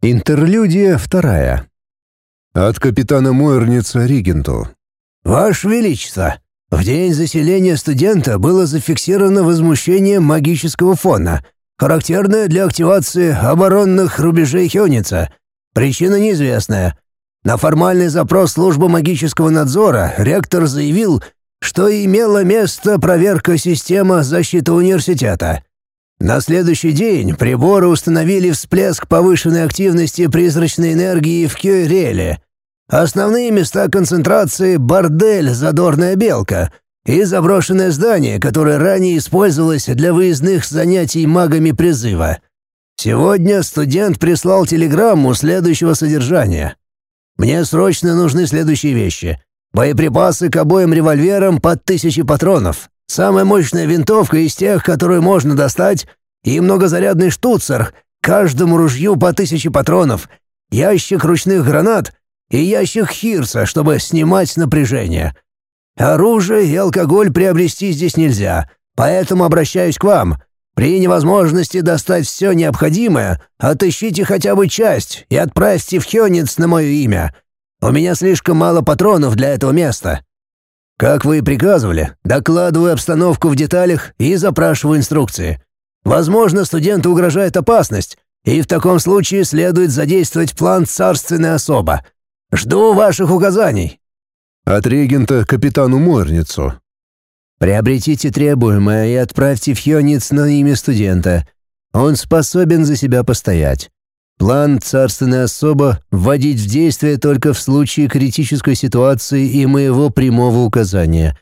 Интерлюдия вторая. От капитана Мойерница Ригенту. «Ваше Величество, в день заселения студента было зафиксировано возмущение магического фона, характерное для активации оборонных рубежей Хёница. Причина неизвестная. На формальный запрос службы магического надзора ректор заявил, что имела место проверка системы защиты университета. На следующий день приборы установили всплеск повышенной активности призрачной энергии в Кюреле. Основные места концентрации — бордель «Задорная белка» и заброшенное здание, которое ранее использовалось для выездных занятий магами призыва. Сегодня студент прислал телеграмму следующего содержания. «Мне срочно нужны следующие вещи. Боеприпасы к обоим револьверам под тысячи патронов, Самая мощная винтовка из тех, которую можно достать, и многозарядный штуцер, каждому ружью по тысяче патронов, ящик ручных гранат и ящик хирса, чтобы снимать напряжение. Оружие и алкоголь приобрести здесь нельзя, поэтому обращаюсь к вам. При невозможности достать все необходимое, отыщите хотя бы часть и отправьте в Хёнец на мое имя. У меня слишком мало патронов для этого места. Как вы и приказывали, докладываю обстановку в деталях и запрашиваю инструкции. Возможно, студенту угрожает опасность, и в таком случае следует задействовать план царственной особа. Жду ваших указаний». От регента капитану Морницу. «Приобретите требуемое и отправьте в Хёниц на имя студента. Он способен за себя постоять. План царственной особо вводить в действие только в случае критической ситуации и моего прямого указания.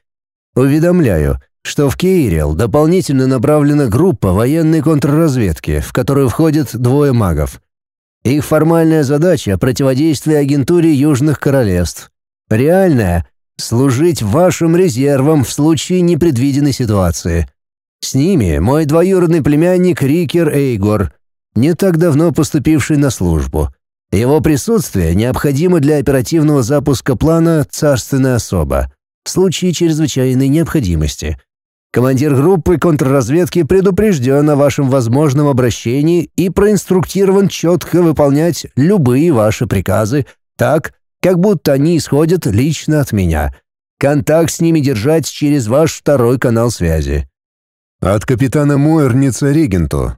Уведомляю, что в Кейрил дополнительно направлена группа военной контрразведки, в которую входят двое магов. Их формальная задача — противодействие агентуре Южных Королевств. Реальная — служить вашим резервом в случае непредвиденной ситуации. С ними мой двоюродный племянник Рикер Эйгор — не так давно поступивший на службу. Его присутствие необходимо для оперативного запуска плана «Царственная особа» в случае чрезвычайной необходимости. Командир группы контрразведки предупрежден о вашем возможном обращении и проинструктирован четко выполнять любые ваши приказы так, как будто они исходят лично от меня. Контакт с ними держать через ваш второй канал связи. От капитана Мойерница Регенту.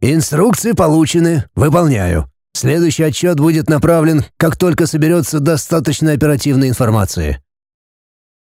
«Инструкции получены. Выполняю. Следующий отчет будет направлен, как только соберется достаточно оперативной информации».